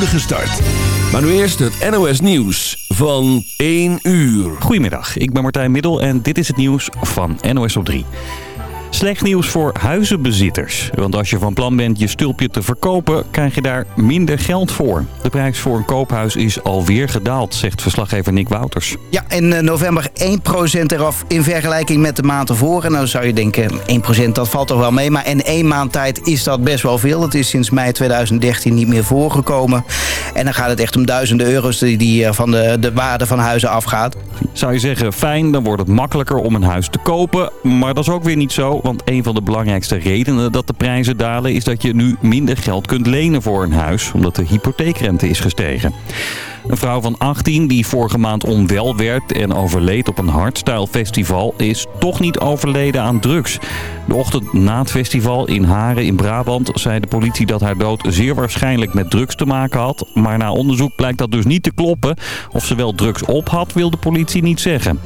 spoedige start. Maar nu eerst het NOS Nieuws van 1 uur. Goedemiddag, ik ben Martijn Middel en dit is het nieuws van NOS op 3. Slecht nieuws voor huizenbezitters. Want als je van plan bent je stulpje te verkopen, krijg je daar minder geld voor. De prijs voor een koophuis is alweer gedaald, zegt verslaggever Nick Wouters. Ja, in eh, november 1% eraf in vergelijking met de maand ervoor. En dan zou je denken, 1% dat valt toch wel mee. Maar in één maand tijd is dat best wel veel. Dat is sinds mei 2013 niet meer voorgekomen. En dan gaat het echt om duizenden euro's die, die eh, van de, de waarde van huizen afgaat. Zou je zeggen, fijn, dan wordt het makkelijker om een huis te kopen. Maar dat is ook weer niet zo, want een van de belangrijkste redenen dat de prijzen dalen... is dat je nu minder geld kunt lenen voor een huis, omdat de hypotheekrente is gestegen. Een vrouw van 18 die vorige maand onwel werd en overleed op een hardstyle festival... is toch niet overleden aan drugs. De ochtend na het festival in Haren in Brabant zei de politie dat haar dood zeer waarschijnlijk met drugs te maken had. Maar na onderzoek blijkt dat dus niet te kloppen. Of ze wel drugs op had, wil de politie niet zeggen.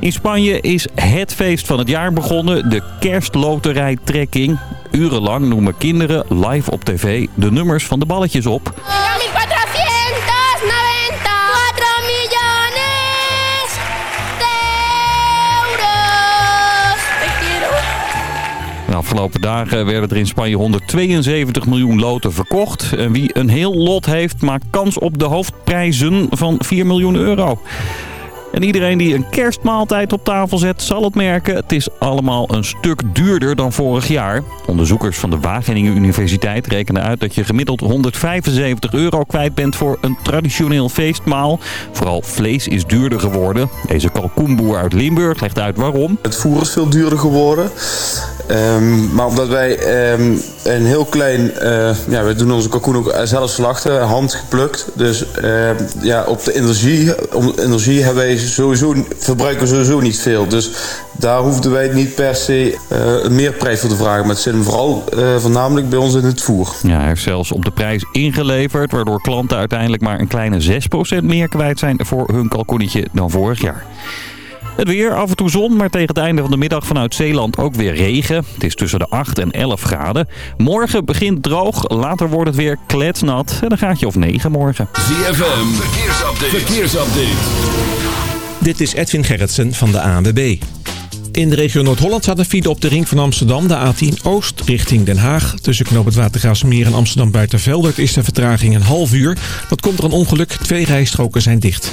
In Spanje is het feest van het jaar begonnen, de kerstloterijtrekking. Urenlang noemen kinderen live op tv de nummers van de balletjes op. 4 De afgelopen dagen werden er in Spanje 172 miljoen loten verkocht. En wie een heel lot heeft, maakt kans op de hoofdprijzen van 4 miljoen euro. En iedereen die een kerstmaaltijd op tafel zet, zal het merken. Het is allemaal een stuk duurder dan vorig jaar. Onderzoekers van de Wageningen Universiteit rekenen uit dat je gemiddeld 175 euro kwijt bent voor een traditioneel feestmaal. Vooral vlees is duurder geworden. Deze kalkoenboer uit Limburg legt uit waarom. Het voer is veel duurder geworden. Ehm, maar omdat wij ehm, een heel klein... eh, ja, we doen onze kalkoen ook zelf slachten, handgeplukt. Dus ehm, ja, op de energie, energie hebben wij sowieso, verbruiken we sowieso niet veel. Dus daar hoefden wij niet per se eh, een meerprijs voor te vragen. Maar het zit vooral eh, voornamelijk bij ons in het voer. Ja, hij heeft zelfs op de prijs ingeleverd, waardoor klanten uiteindelijk maar een kleine 6% meer kwijt zijn voor hun kalkoenetje dan vorig jaar. Het weer, af en toe zon, maar tegen het einde van de middag vanuit Zeeland ook weer regen. Het is tussen de 8 en 11 graden. Morgen begint droog, later wordt het weer kletsnat en dan gaat je of 9 morgen. ZFM, verkeersupdate. verkeersupdate. Dit is Edwin Gerritsen van de ANWB. In de regio Noord-Holland staat een file op de ring van Amsterdam, de A10 Oost, richting Den Haag. Tussen knoop het Watergraafsmeer en Amsterdam Buitenveldert is de vertraging een half uur. Dat komt door een ongeluk, twee rijstroken zijn dicht.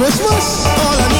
Christmas? All I need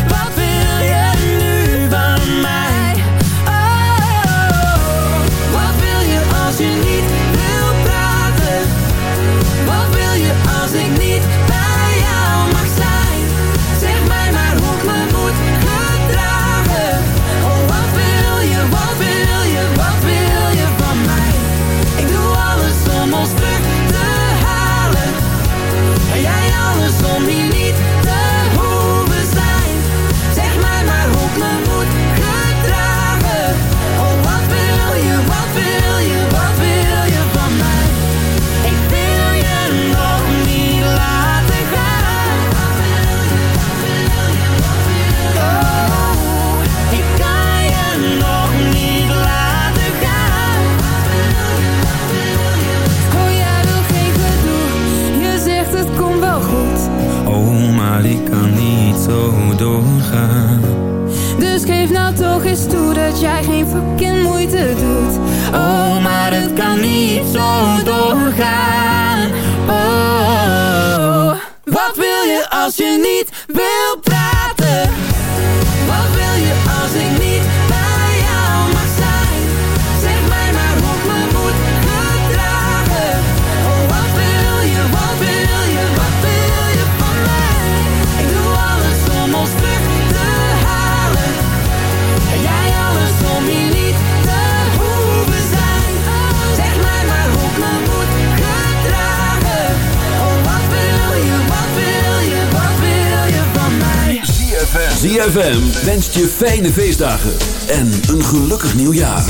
ZFM wenst je fijne feestdagen en een gelukkig nieuwjaar.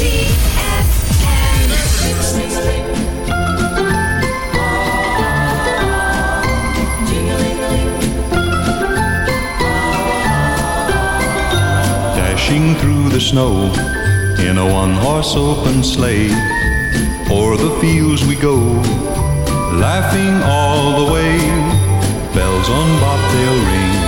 Dashing through the snow in a one-horse open sleigh. O'er the fields we go, laughing all the way. Bells on bobtail ring.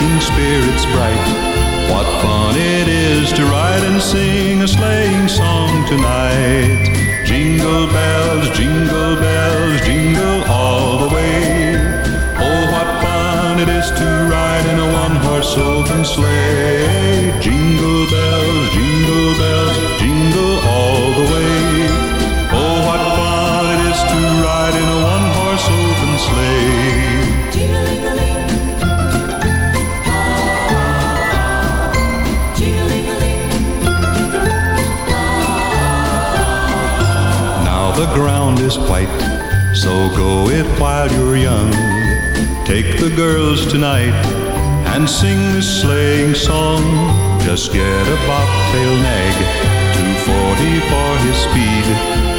making spirits bright. What fun it is to ride and sing a sleighing song tonight. Jingle bells, jingle bells night and sing this sleighing song. Just get a bobtail nag, 240 for his speed.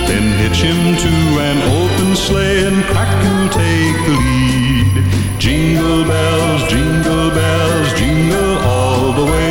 Then hitch him to an open sleigh and crack and take the lead. Jingle bells, jingle bells, jingle all the way.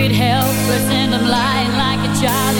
buried helpless and I'm lying like a child.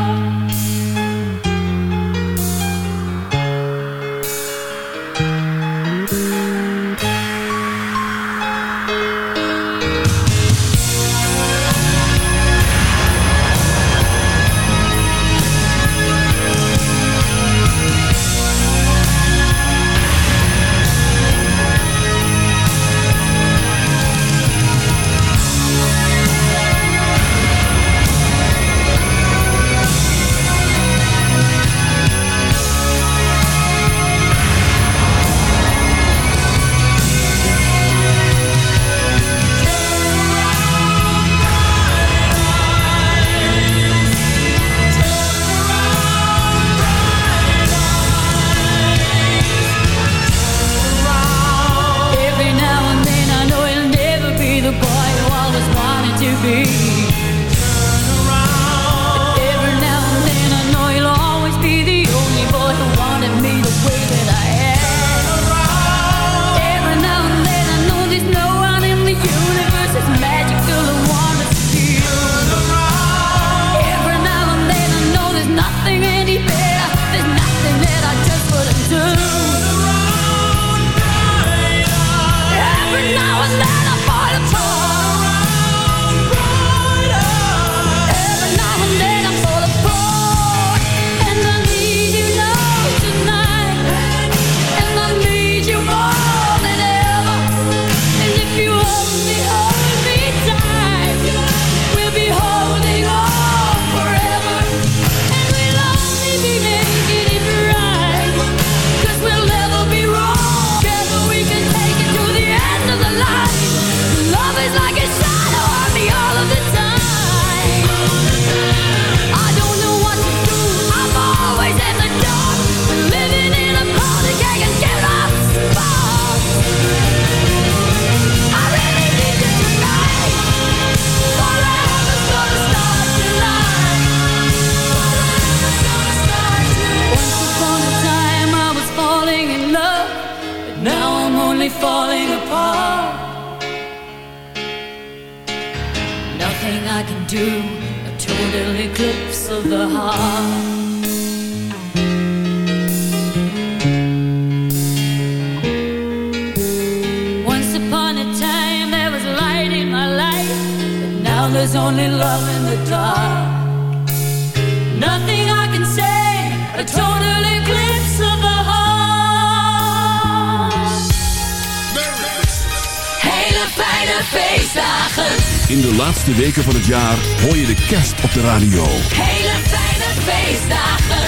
Radio. hele fijne feestdagen.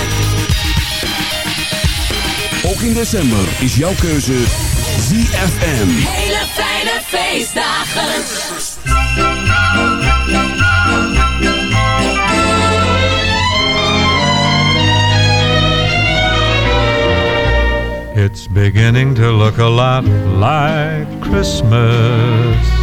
Ook in december is jouw keuze ZFM. Hele fijne feestdagen. It's beginning to look a lot like Christmas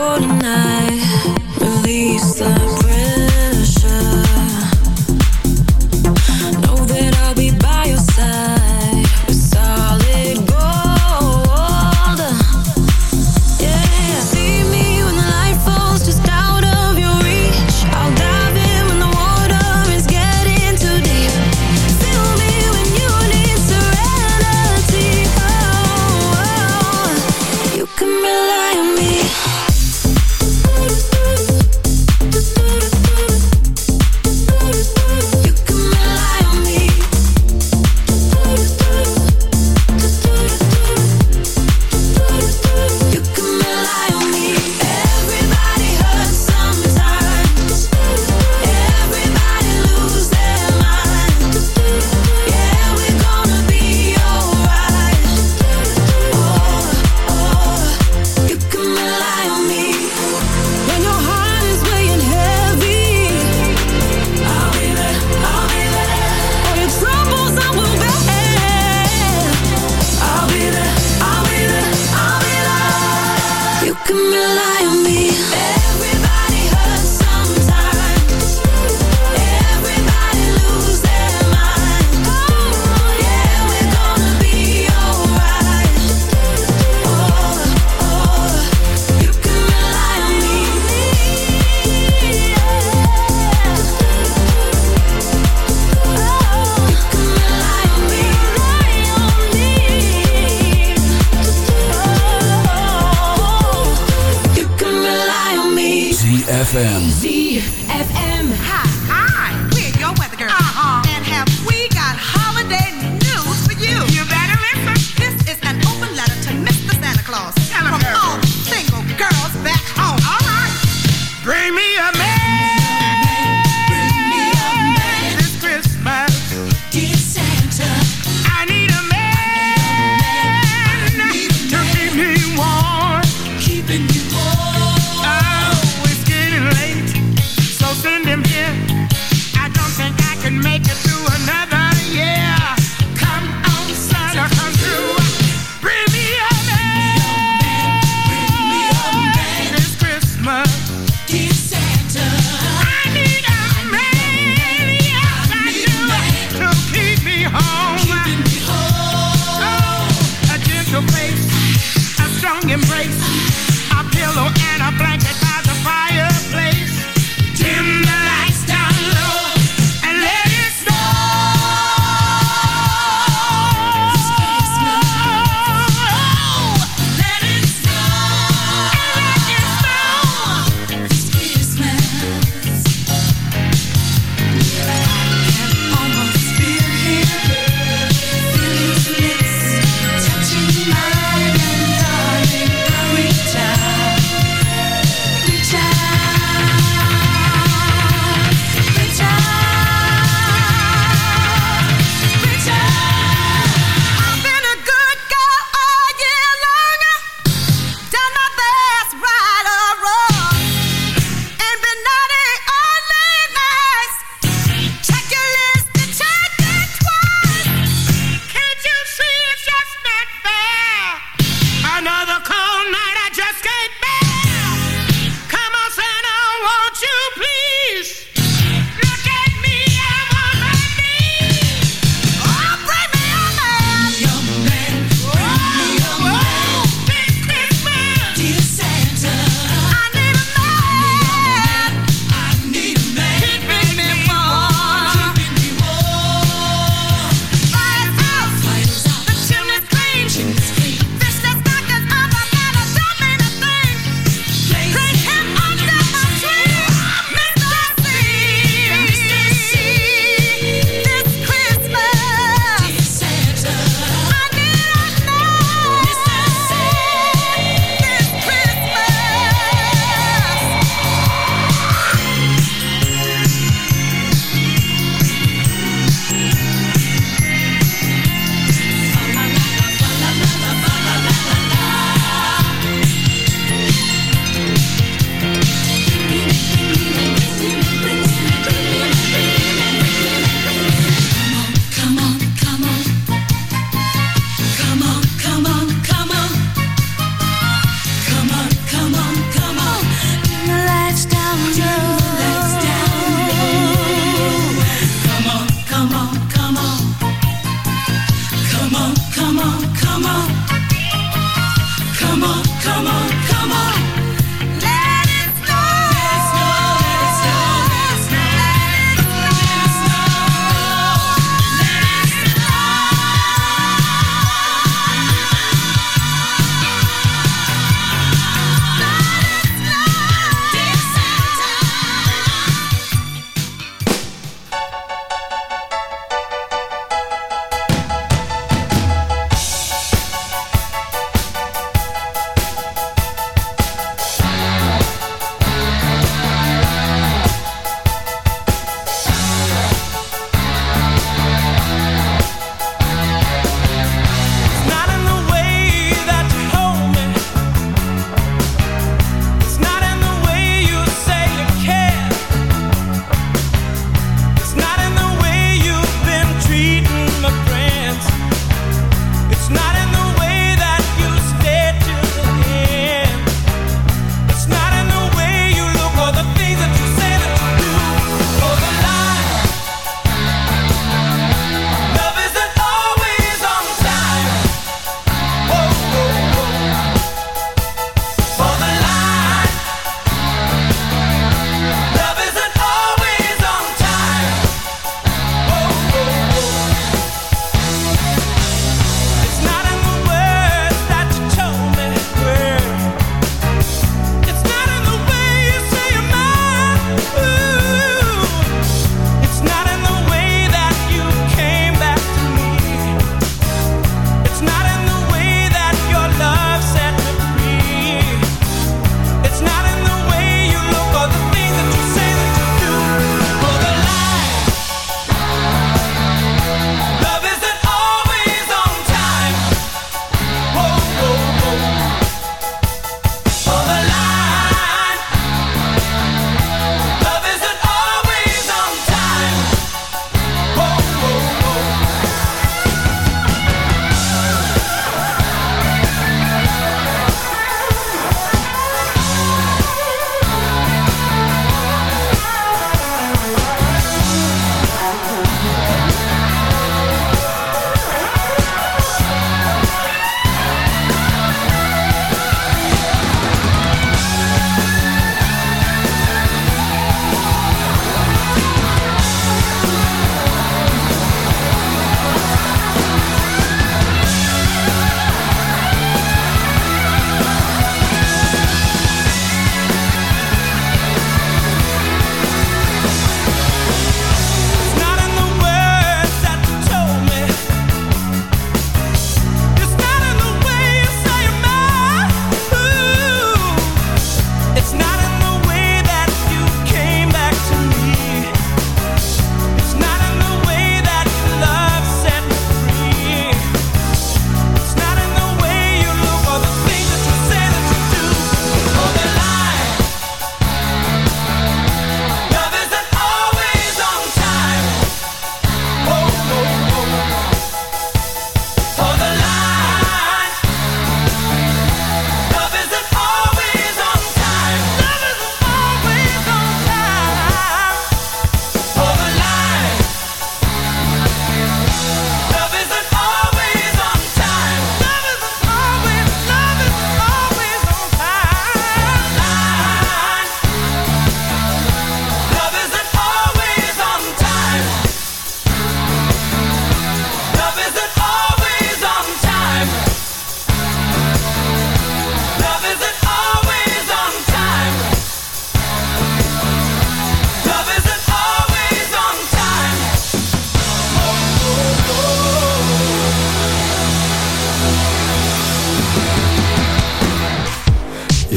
golden eye, release the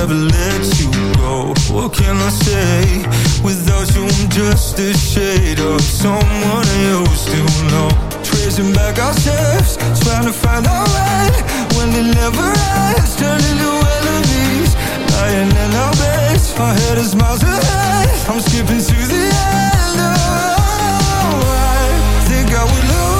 If I ever let you go, what can I say? Without you, I'm just a shade of someone I used to know. Tracing back our steps, trying to find our way. When it never ends, turning to enemies. Lying in our beds, my head is miles ahead. I'm skipping to the end. Oh, I think I would lose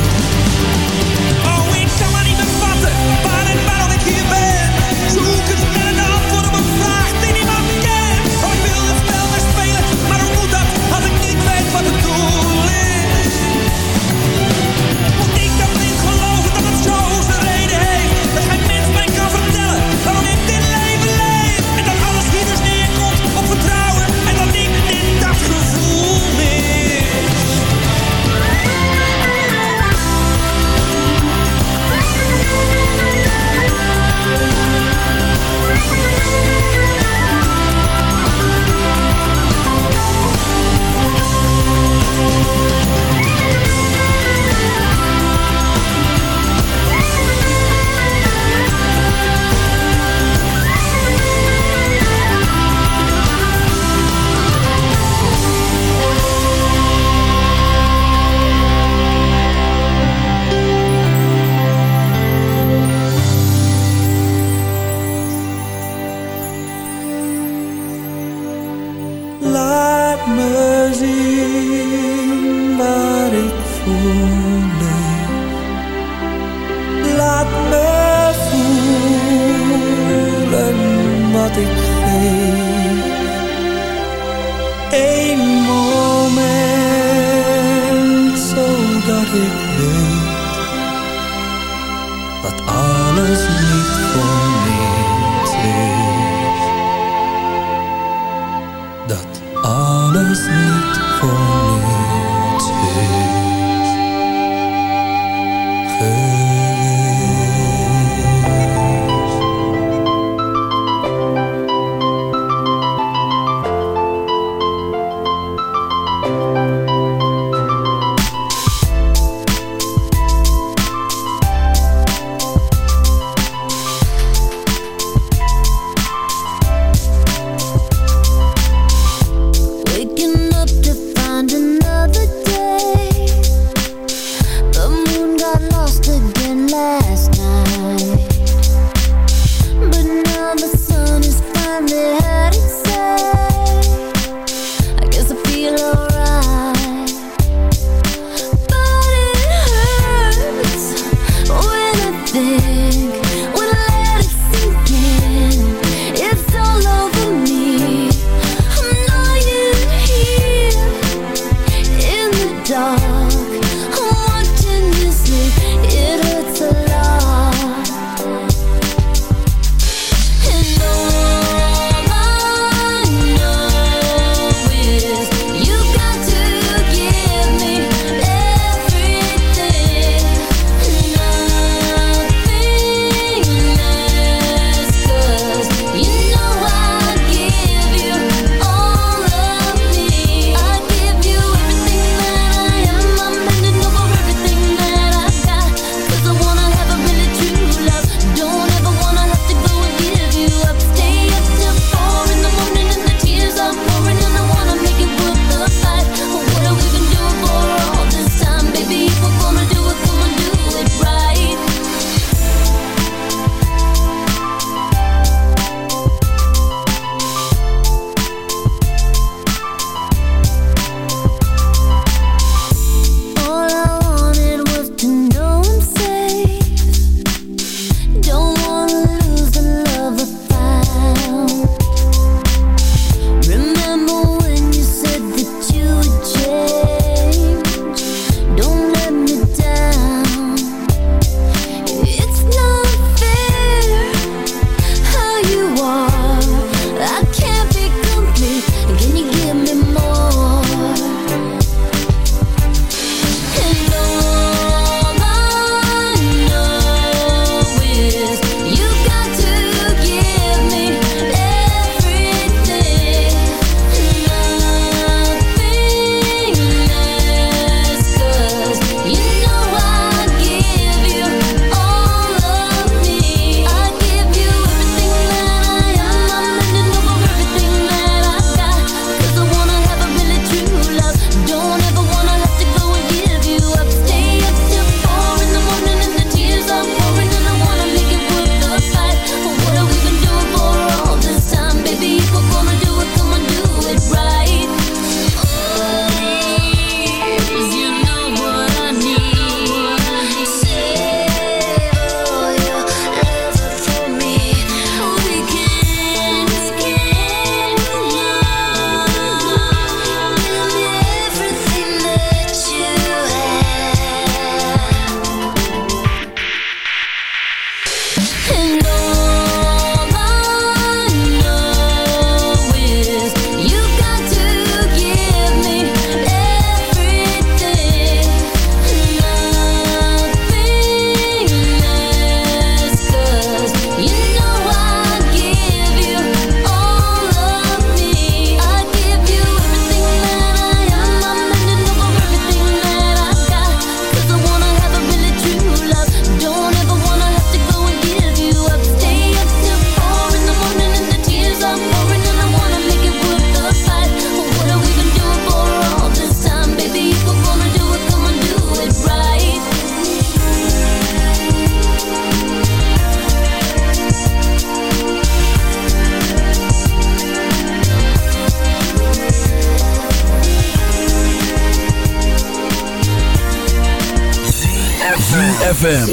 ZFM.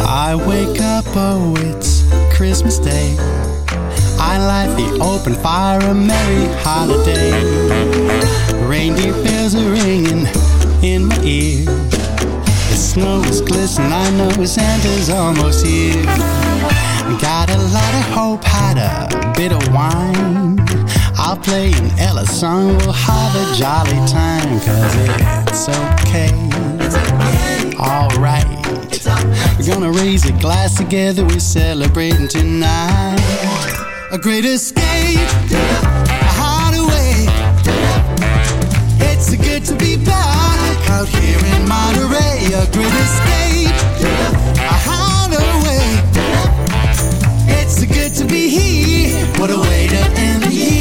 I wake up, oh, it's Christmas Day. I light the open fire, a merry holiday. Reindeer bells are ringing in my ear. The snow is glistening, I know Santa's almost here. Got a lot of hope, had a bit of wine. I'll play an Ella song, we'll have a jolly time, cause it's okay. Alright. We're gonna raise a glass together, we're celebrating tonight. A great escape, a hideaway. It's good to be back out here in Monterey. A great escape, a hideaway. It's good to be here. What a way to end the year.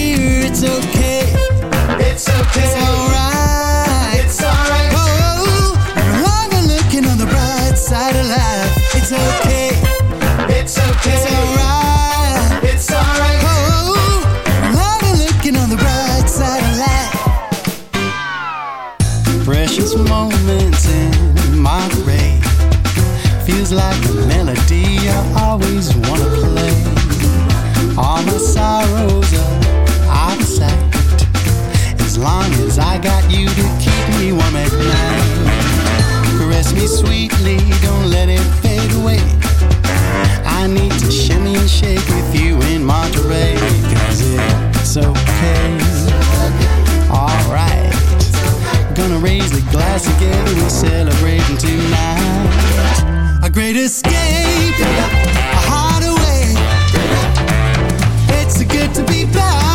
It's okay. It's. Alright. Sweetly, don't let it fade away. I need to shimmy and shake with you in. Cause it's okay. Alright. Gonna raise the glass together, we're celebrating tonight. A great escape, a hideaway. It's good to be back